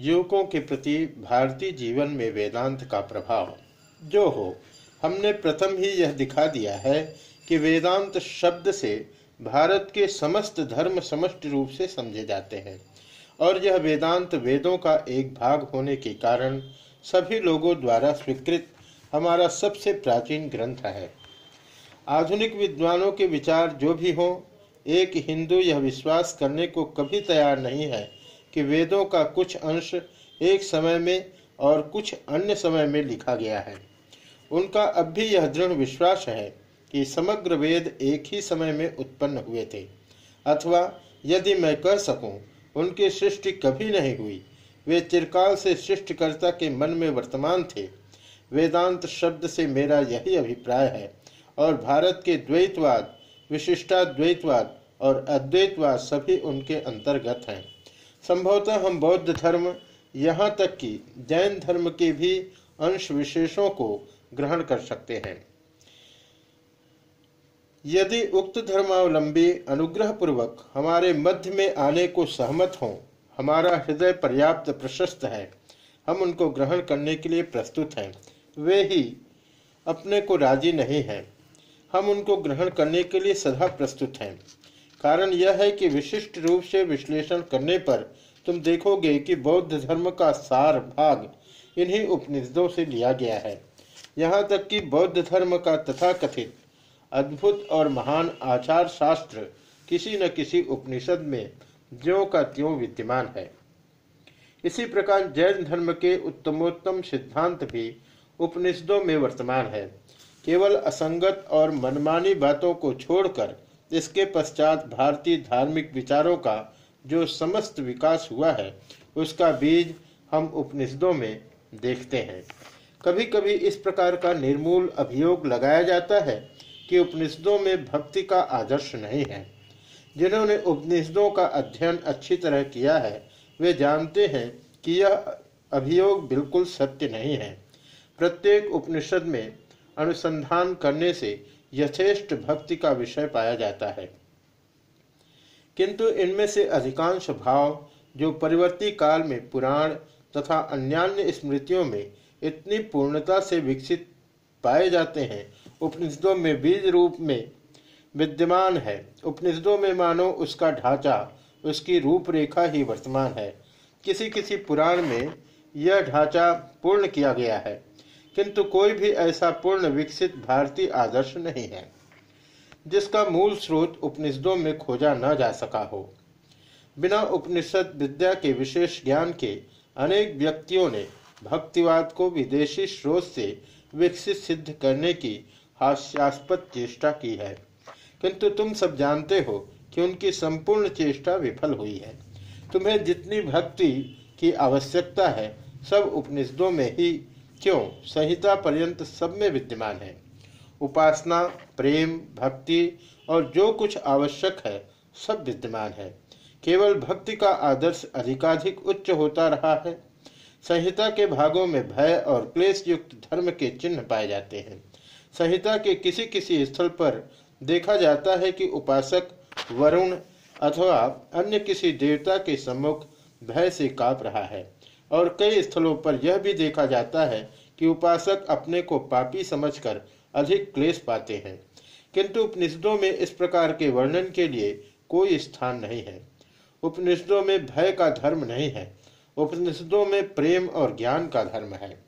युवकों के प्रति भारतीय जीवन में वेदांत का प्रभाव। जो हो, हमने प्रथम ही यह दिखा दिया है कि वेदांत शब्द से भारत के समस्त धर्म समष्ट रूप से समझे जाते हैं। और यह वेदांत वेदों का एक भाग होने के कारण सभी लोगों द्वारा स्वीकृत हमारा सबसे प्राचीन ग्रंथ है। आधुनिक विद्वानों के विचार जो भी हों, एक हिंदू यह विश्वास करने को कभी तैयार नहीं है कि वेदों का कुछ अंश एक समय में और कुछ अन्य समय में लिखा गया है। उनका अब भी यह दृढ़ विश्वास है कि समग्र वेद एक ही समय में उत्पन्न हुए थे। अथवा यदि मैं कह सकूँ, उनकी सृष्टि कभी नहीं हुई। वे चिरकाल से सृष्टिकर्ता के मन में वर्तमान थे। वेदांत शब्द से मेरा यही अभिप्राय है। और भारत के द्वैतवाद, विशिष्टाद्वैतवाद और अद्वैतवाद सभी उनके अंतर्गत हैं। संभवतः हम बौद्ध धर्म यहाँ तक कि जैन धर्म के भी अंश विशेषों को ग्रहण कर सकते हैं। यदि उक्त धर्मावलंबी अनुग्रह पूर्वक हमारे मध्य में आने को सहमत हों, हमारा हृदय पर्याप्त प्रशस्त है, हम उनको ग्रहण करने के लिए प्रस्तुत हैं। वे ही अपने को राज़ी नहीं हैं। हम उनको ग्रहण करने के लिए सदा प्रस्तुत हैं। कारण यह है कि विशिष्ट रूप से विश्लेषण करने पर तुम देखोगे कि बौद्ध धर्म का सार भाग इन्हीं उपनिषदों से लिया गया है। यहाँ तक कि बौद्ध धर्म का तथा कथित अद्भुत और महान आचार शास्त्र किसी न किसी उपनिषद में ज्यो का त्यों विद्यमान है। इसी प्रकार जैन धर्म के उत्तमोत्तम सिद्धांत भी उपनिषदों में वर्तमान है। केवल असंगत और मनमानी बातों को छोड़कर इसके पश्चात भारतीय धार्मिक विचारों का जो समस्त विकास हुआ है, उसका बीज हम उपनिषदों में देखते हैं। कभी कभी इस प्रकार का निर्मूल अभियोग लगाया जाता है कि उपनिषदों में भक्ति का आदर्श नहीं है। जिन्होंने उपनिषदों का अध्ययन अच्छी तरह किया है, वे जानते हैं कि यह अभियोग बिल्कुल सत्य नहीं है। प्रत्येक उपनिषद में अनुसंधान करने से यथेष्ट भक्ति का विषय पाया जाता है। किंतु इनमें से अधिकांश भाव जो परिवर्ती काल में पुराण तथा अन्यान्य स्मृतियों में इतनी पूर्णता से विकसित पाए जाते हैं, उपनिषदों में बीज रूप में विद्यमान है। उपनिषदों में मानो उसका ढांचा, उसकी रूपरेखा ही वर्तमान है। किसी किसी पुराण में यह ढांचा पूर्ण किया गया है। किंतु कोई भी ऐसा पूर्ण विकसित भारतीय आदर्श नहीं है, जिसका मूल स्रोत उपनिषदों में खोजा न जा सका हो। बिना उपनिषद विद्या के विशेष ज्ञान के अनेक व्यक्तियों ने भक्तिवाद को विदेशी स्रोत से विकसित सिद्ध करने की हास्यास्पद चेष्टा की है। किंतु तुम सब जानते हो कि उनकी संपूर्ण चेष्टा विफल हुई है। तुम्हें जितनी भक्ति की आवश्यकता है, सब उपनिषदों में ही क्यों? संहिता पर्यंत सब में विद्यमान है। उपासना, प्रेम, भक्ति और जो कुछ आवश्यक है, सब विद्यमान है। केवल भक्ति का आदर्श अधिकाधिक उच्च होता रहा है। संहिता के भागों में भय और क्लेश युक्त धर्म के चिन्ह पाए जाते हैं। संहिता के किसी किसी स्थल पर देखा जाता है कि उपासक, वरुण अथवा अन्य किसी देवता के सम्मुख भय से काप रहा है। और कई स्थलों पर यह भी देखा जाता है कि उपासक अपने को पापी समझकर अधिक क्लेश पाते हैं। किंतु उपनिषदों में इस प्रकार के वर्णन के लिए कोई स्थान नहीं है। उपनिषदों में भय का धर्म नहीं है। उपनिषदों में प्रेम और ज्ञान का धर्म है।